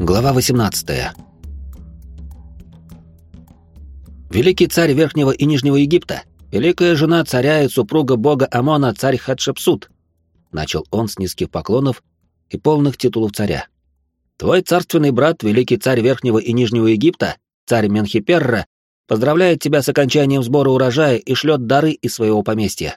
Глава 18. Великий царь Верхнего и Нижнего Египта, великая жена царя и супруга бога Амона, царь Хатшепсут, начал он с низких поклонов и полных титулов царя. Твой царственный брат, великий царь Верхнего и Нижнего Египта, царь Менхиперра, поздравляет тебя с окончанием сбора урожая и шлет дары из своего поместья.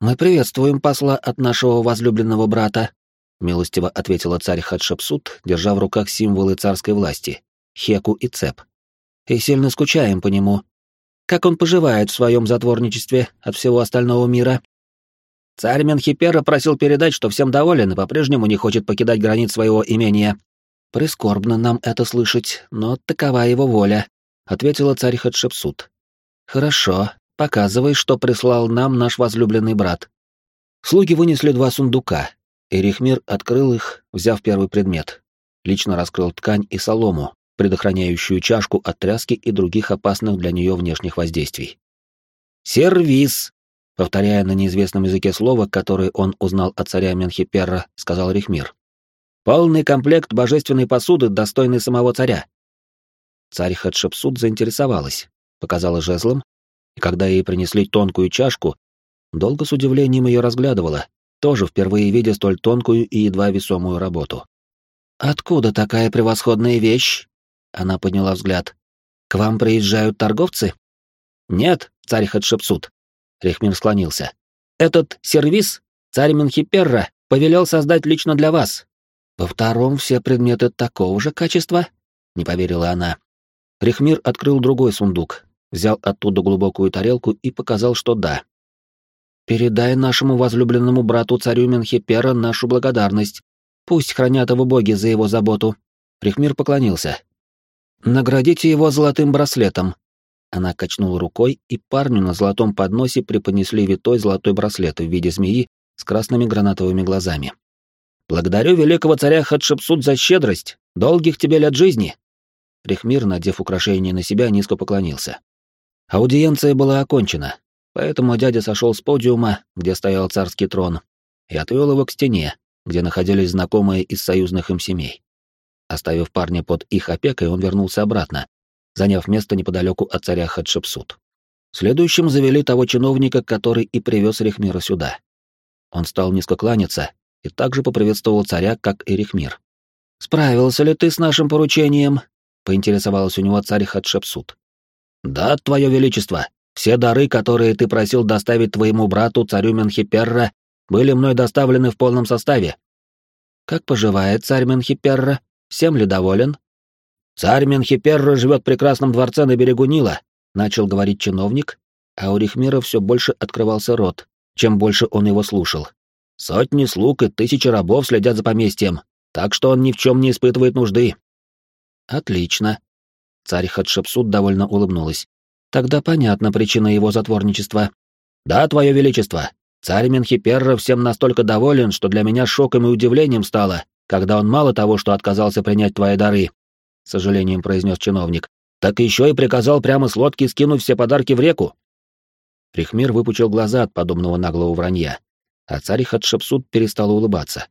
Мы приветствуем посла от нашего возлюбленного брата, милостиво ответила царь Хатшепсут, держа в руках символы царской власти — Хеку и Цеп. «И сильно скучаем по нему. Как он поживает в своем затворничестве от всего остального мира?» Царь Менхипера просил передать, что всем доволен и по-прежнему не хочет покидать границ своего имения. «Прискорбно нам это слышать, но такова его воля», — ответила царь Хатшепсут. «Хорошо, показывай, что прислал нам наш возлюбленный брат». Слуги вынесли два сундука, Эрихмир открыл их, взяв первый предмет. Лично раскрыл ткань и солому, предохраняющую чашку от тряски и других опасных для нее внешних воздействий. «Сервис!» Повторяя на неизвестном языке слово, которое он узнал от царя Менхиперра, сказал Рихмир. «Полный комплект божественной посуды, достойный самого царя». Царь Хатшепсут заинтересовалась, показала жезлом, и когда ей принесли тонкую чашку, долго с удивлением ее разглядывала, тоже впервые видя столь тонкую и едва весомую работу. «Откуда такая превосходная вещь?» Она подняла взгляд. «К вам приезжают торговцы?» «Нет, царь Хатшепсут». Рехмин склонился. «Этот сервис царь Менхиперра повелел создать лично для вас. Во втором все предметы такого же качества?» Не поверила она. Рехмир открыл другой сундук, взял оттуда глубокую тарелку и показал, что да, Передай нашему возлюбленному брату царю Менхипера нашу благодарность. Пусть хранят его боги за его заботу. Прихмир поклонился. Наградите его золотым браслетом. Она качнула рукой, и парню на золотом подносе преподнесли витой золотой браслет в виде змеи с красными гранатовыми глазами. «Благодарю великого царя Хатшепсут за щедрость! Долгих тебе лет жизни!» Прихмир, надев украшение на себя, низко поклонился. Аудиенция была окончена, Поэтому дядя сошел с подиума, где стоял царский трон, и отвел его к стене, где находились знакомые из союзных им семей. Оставив парня под их опекой, он вернулся обратно, заняв место неподалеку от царя Хатшепсут. Следующим завели того чиновника, который и привез Рихмира сюда. Он стал низко кланяться и также поприветствовал царя, как и Рихмир. «Справился ли ты с нашим поручением?» — поинтересовался у него царь Хатшепсут. «Да, твое величество», все дары, которые ты просил доставить твоему брату, царю Менхиперра, были мной доставлены в полном составе. Как поживает царь Менхиперра? Всем ли доволен? Царь Менхиперра живет в прекрасном дворце на берегу Нила, начал говорить чиновник, а у Рихмира все больше открывался рот, чем больше он его слушал. Сотни слуг и тысячи рабов следят за поместьем, так что он ни в чем не испытывает нужды. Отлично. Царь Хатшепсут довольно улыбнулась. Тогда понятна причина его затворничества. Да, твое величество, царь Менхиперра всем настолько доволен, что для меня шоком и удивлением стало, когда он мало того, что отказался принять твои дары, с сожалением произнес чиновник, так еще и приказал прямо с лодки скинуть все подарки в реку. Рихмир выпучил глаза от подобного наглого вранья, а царь Хатшепсут перестал улыбаться.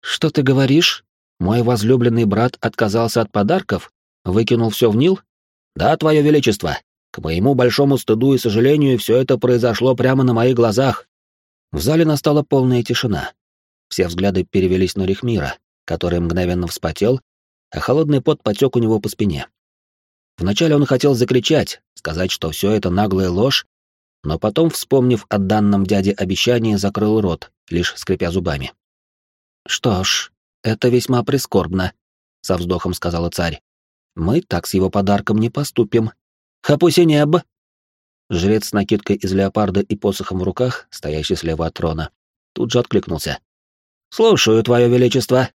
«Что ты говоришь? Мой возлюбленный брат отказался от подарков? Выкинул все в Нил? Да, твое величество, к моему большому стыду и сожалению, все это произошло прямо на моих глазах. В зале настала полная тишина. Все взгляды перевелись на Рихмира, который мгновенно вспотел, а холодный пот потек у него по спине. Вначале он хотел закричать, сказать, что все это наглая ложь, но потом, вспомнив о данном дяде обещании, закрыл рот, лишь скрипя зубами. «Что ж, это весьма прискорбно», — со вздохом сказала царь. «Мы так с его подарком не поступим, Хапусинеб!» Жрец с накидкой из леопарда и посохом в руках, стоящий слева от трона, тут же откликнулся. «Слушаю, Твое Величество.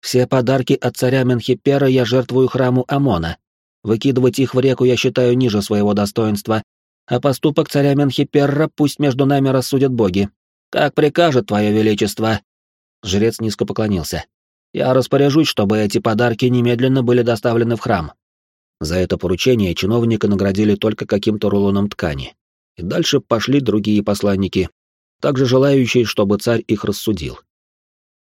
Все подарки от царя Менхипера я жертвую храму Амона. Выкидывать их в реку я считаю ниже своего достоинства, а поступок царя Менхипера пусть между нами рассудят боги. Как прикажет Твое Величество!» Жрец низко поклонился. «Я распоряжусь, чтобы эти подарки немедленно были доставлены в храм. За это поручение чиновника наградили только каким-то рулоном ткани. И дальше пошли другие посланники, также желающие, чтобы царь их рассудил.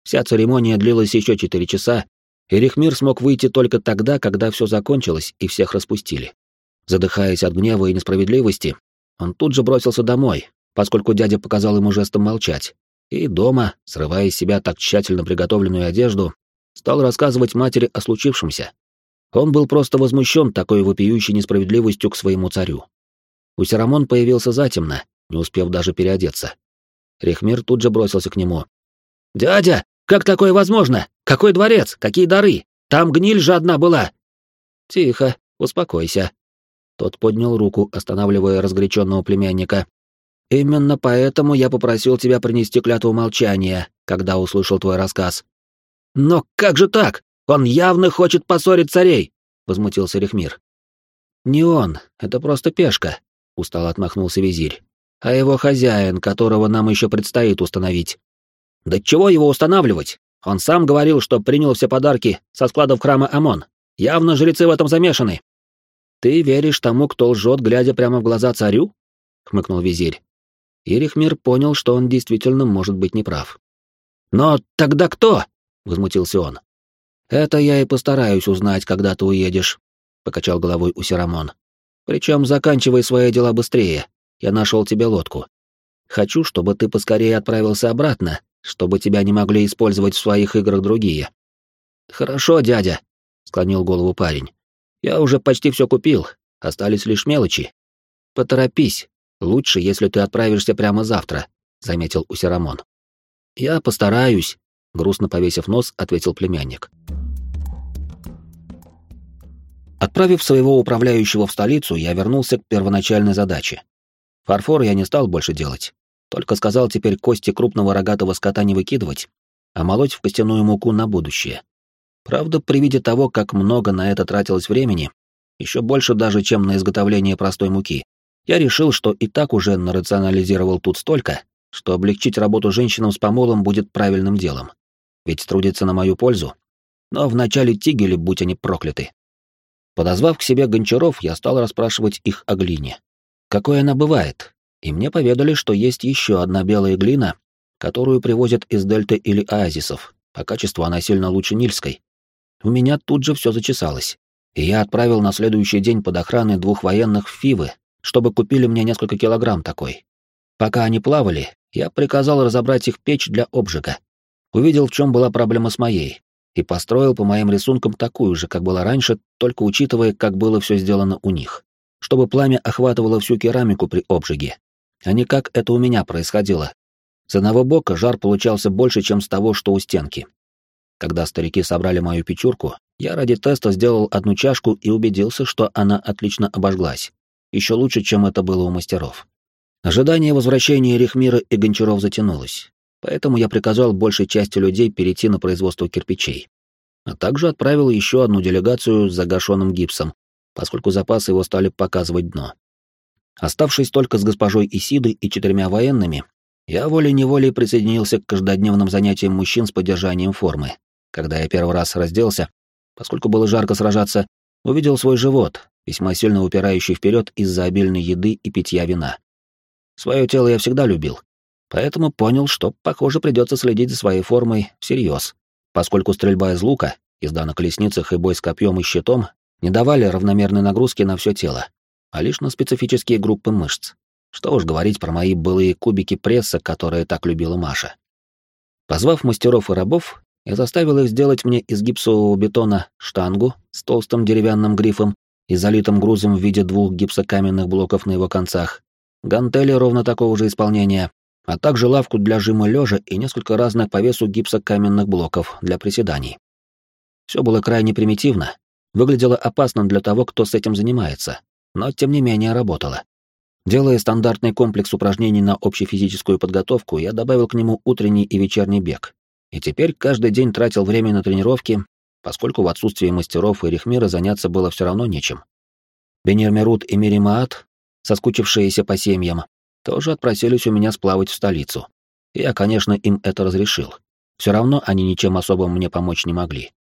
Вся церемония длилась еще четыре часа, Эрихмир смог выйти только тогда, когда все закончилось и всех распустили. Задыхаясь от гнева и несправедливости, он тут же бросился домой, поскольку дядя показал ему жестом молчать, и дома, срывая из себя так тщательно приготовленную одежду, стал рассказывать матери о случившемся. Он был просто возмущен такой вопиющей несправедливостью к своему царю. Усерамон появился затемно, не успев даже переодеться. Рехмир тут же бросился к нему. «Дядя, как такое возможно? Какой дворец? Какие дары? Там гниль же одна была!» «Тихо, успокойся». Тот поднял руку, останавливая разгоряченного племянника. «Именно поэтому я попросил тебя принести клятву молчания, когда услышал твой рассказ». «Но как же так? Он явно хочет поссорить царей!» — возмутился Рехмир. «Не он, это просто пешка», — устало отмахнулся визирь а его хозяин, которого нам еще предстоит установить. Да чего его устанавливать? Он сам говорил, что принял все подарки со складов храма Амон. Явно жрецы в этом замешаны. Ты веришь тому, кто лжет, глядя прямо в глаза царю? хмыкнул визирь. Ирихмир понял, что он действительно может быть неправ. Но тогда кто? возмутился он. Это я и постараюсь узнать, когда ты уедешь, покачал головой Усирамон. Причем заканчивай свои дела быстрее я нашел тебе лодку. Хочу, чтобы ты поскорее отправился обратно, чтобы тебя не могли использовать в своих играх другие. Хорошо, дядя, склонил голову парень. Я уже почти все купил, остались лишь мелочи. Поторопись. Лучше, если ты отправишься прямо завтра, заметил Усерамон. Я постараюсь, грустно повесив нос, ответил племянник. Отправив своего управляющего в столицу, я вернулся к первоначальной задаче Фарфор я не стал больше делать. Только сказал теперь кости крупного рогатого скота не выкидывать, а молоть в костяную муку на будущее. Правда, при виде того, как много на это тратилось времени, еще больше даже, чем на изготовление простой муки, я решил, что и так уже нарационализировал тут столько, что облегчить работу женщинам с помолом будет правильным делом. Ведь трудится на мою пользу. Но вначале тигели, будь они прокляты. Подозвав к себе гончаров, я стал расспрашивать их о глине какой она бывает, и мне поведали, что есть еще одна белая глина, которую привозят из дельты или оазисов, по качеству она сильно лучше нильской. У меня тут же все зачесалось, и я отправил на следующий день под охраной двух военных в Фивы, чтобы купили мне несколько килограмм такой. Пока они плавали, я приказал разобрать их печь для обжига. Увидел, в чем была проблема с моей, и построил по моим рисункам такую же, как была раньше, только учитывая, как было все сделано у них чтобы пламя охватывало всю керамику при обжиге, а не как это у меня происходило. С одного бока жар получался больше, чем с того, что у стенки. Когда старики собрали мою печурку, я ради теста сделал одну чашку и убедился, что она отлично обожглась. Еще лучше, чем это было у мастеров. Ожидание возвращения Рихмира и Гончаров затянулось, поэтому я приказал большей части людей перейти на производство кирпичей. А также отправил еще одну делегацию с загашенным гипсом, поскольку запасы его стали показывать дно. Оставшись только с госпожой Исидой и четырьмя военными, я волей-неволей присоединился к каждодневным занятиям мужчин с поддержанием формы. Когда я первый раз разделся, поскольку было жарко сражаться, увидел свой живот, весьма сильно упирающий вперед из-за обильной еды и питья вина. Свое тело я всегда любил, поэтому понял, что, похоже, придется следить за своей формой всерьез, поскольку стрельба из лука, езда на колесницах и бой с копьем и щитом не давали равномерной нагрузки на все тело, а лишь на специфические группы мышц. Что уж говорить про мои былые кубики пресса, которые так любила Маша. Позвав мастеров и рабов, я заставил их сделать мне из гипсового бетона штангу с толстым деревянным грифом и залитым грузом в виде двух гипсокаменных блоков на его концах, гантели ровно такого же исполнения, а также лавку для жима лежа и несколько разных по весу гипсокаменных блоков для приседаний. Все было крайне примитивно, выглядело опасным для того, кто с этим занимается, но тем не менее работало. Делая стандартный комплекс упражнений на общефизическую подготовку, я добавил к нему утренний и вечерний бег. И теперь каждый день тратил время на тренировки, поскольку в отсутствии мастеров и рехмира заняться было все равно нечем. Бенермерут и Миримаат, соскучившиеся по семьям, тоже отпросились у меня сплавать в столицу. Я, конечно, им это разрешил. Все равно они ничем особым мне помочь не могли.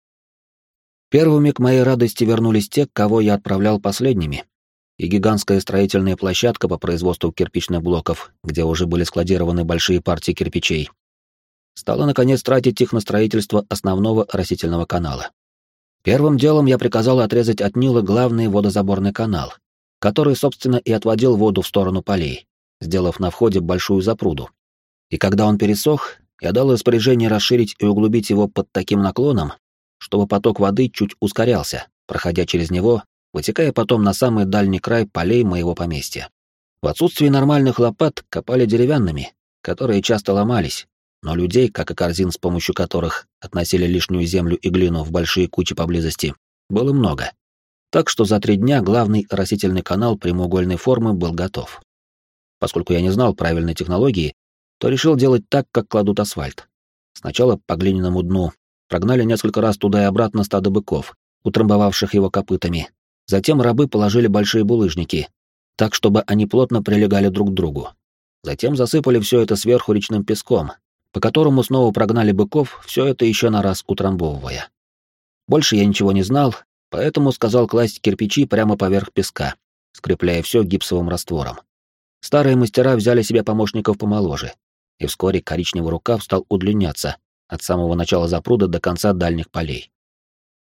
Первыми к моей радости вернулись те, кого я отправлял последними, и гигантская строительная площадка по производству кирпичных блоков, где уже были складированы большие партии кирпичей. Стала, наконец, тратить их на строительство основного растительного канала. Первым делом я приказал отрезать от Нила главный водозаборный канал, который, собственно, и отводил воду в сторону полей, сделав на входе большую запруду. И когда он пересох, я дал распоряжение расширить и углубить его под таким наклоном, чтобы поток воды чуть ускорялся, проходя через него, вытекая потом на самый дальний край полей моего поместья. В отсутствие нормальных лопат копали деревянными, которые часто ломались, но людей, как и корзин, с помощью которых относили лишнюю землю и глину в большие кучи поблизости, было много. Так что за три дня главный растительный канал прямоугольной формы был готов. Поскольку я не знал правильной технологии, то решил делать так, как кладут асфальт. Сначала по глиняному дну прогнали несколько раз туда и обратно стадо быков, утрамбовавших его копытами. Затем рабы положили большие булыжники, так, чтобы они плотно прилегали друг к другу. Затем засыпали все это сверху речным песком, по которому снова прогнали быков, все это еще на раз утрамбовывая. Больше я ничего не знал, поэтому сказал класть кирпичи прямо поверх песка, скрепляя все гипсовым раствором. Старые мастера взяли себе помощников помоложе, и вскоре коричневый рукав стал удлиняться от самого начала запруда до конца дальних полей.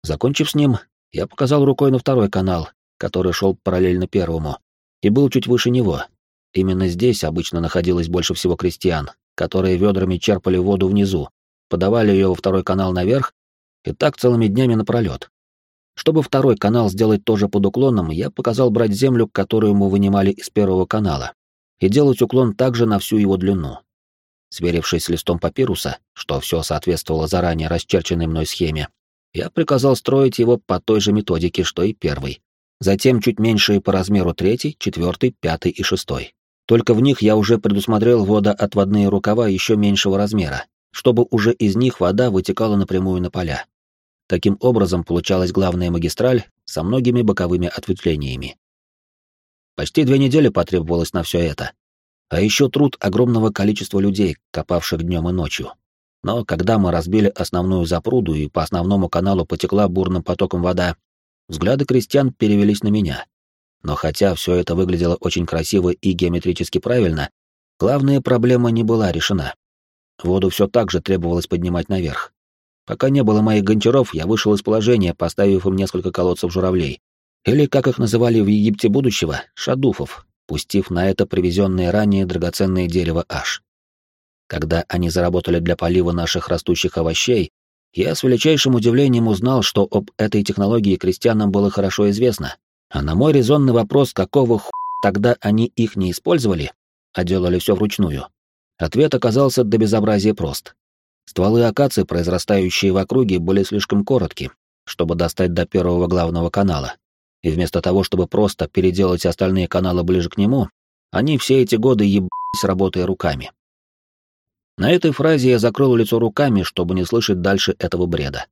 Закончив с ним, я показал рукой на второй канал, который шел параллельно первому, и был чуть выше него. Именно здесь обычно находилось больше всего крестьян, которые ведрами черпали воду внизу, подавали ее во второй канал наверх, и так целыми днями напролет. Чтобы второй канал сделать тоже под уклоном, я показал брать землю, которую мы вынимали из первого канала, и делать уклон также на всю его длину. Сверившись с листом папируса, что все соответствовало заранее расчерченной мной схеме, я приказал строить его по той же методике, что и первый. Затем чуть меньшие по размеру третий, четвертый, пятый и шестой. Только в них я уже предусмотрел водоотводные рукава еще меньшего размера, чтобы уже из них вода вытекала напрямую на поля. Таким образом получалась главная магистраль со многими боковыми ответвлениями. Почти две недели потребовалось на все это. А еще труд огромного количества людей, копавших днем и ночью. Но когда мы разбили основную запруду и по основному каналу потекла бурным потоком вода, взгляды крестьян перевелись на меня. Но хотя все это выглядело очень красиво и геометрически правильно, главная проблема не была решена. Воду все так же требовалось поднимать наверх. Пока не было моих гончаров, я вышел из положения, поставив им несколько колодцев журавлей. Или, как их называли в Египте будущего, шадуфов, пустив на это привезенное ранее драгоценное дерево аж. Когда они заработали для полива наших растущих овощей, я с величайшим удивлением узнал, что об этой технологии крестьянам было хорошо известно, а на мой резонный вопрос, какого ху тогда они их не использовали, а делали все вручную, ответ оказался до безобразия прост. Стволы акации, произрастающие в округе, были слишком коротки, чтобы достать до первого главного канала. И вместо того, чтобы просто переделать остальные каналы ближе к нему, они все эти годы ебались, работая руками. На этой фразе я закрыл лицо руками, чтобы не слышать дальше этого бреда.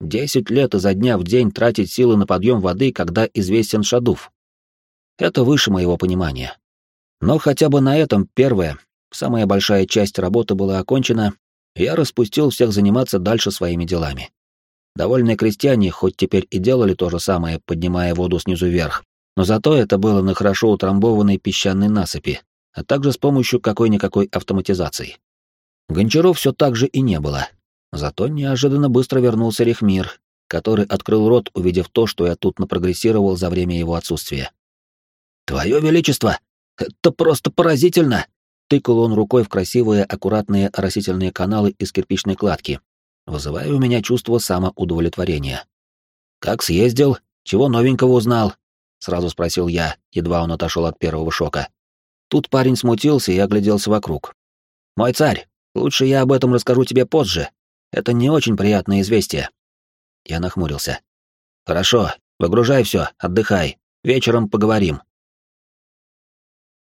Десять лет изо дня в день тратить силы на подъем воды, когда известен Шадуф. Это выше моего понимания. Но хотя бы на этом первая, самая большая часть работы была окончена, я распустил всех заниматься дальше своими делами. Довольные крестьяне хоть теперь и делали то же самое, поднимая воду снизу вверх, но зато это было на хорошо утрамбованной песчаной насыпи, а также с помощью какой-никакой автоматизации. Гончаров все так же и не было, Зато неожиданно быстро вернулся Рехмир, который открыл рот, увидев то, что я тут напрогрессировал за время его отсутствия. «Твое Величество! Это просто поразительно!» Тыкал он рукой в красивые, аккуратные растительные каналы из кирпичной кладки, вызывая у меня чувство самоудовлетворения. «Как съездил? Чего новенького узнал?» — сразу спросил я, едва он отошел от первого шока. Тут парень смутился и огляделся вокруг. «Мой царь, лучше я об этом расскажу тебе позже, это не очень приятное известие. Я нахмурился. Хорошо, выгружай все, отдыхай. Вечером поговорим.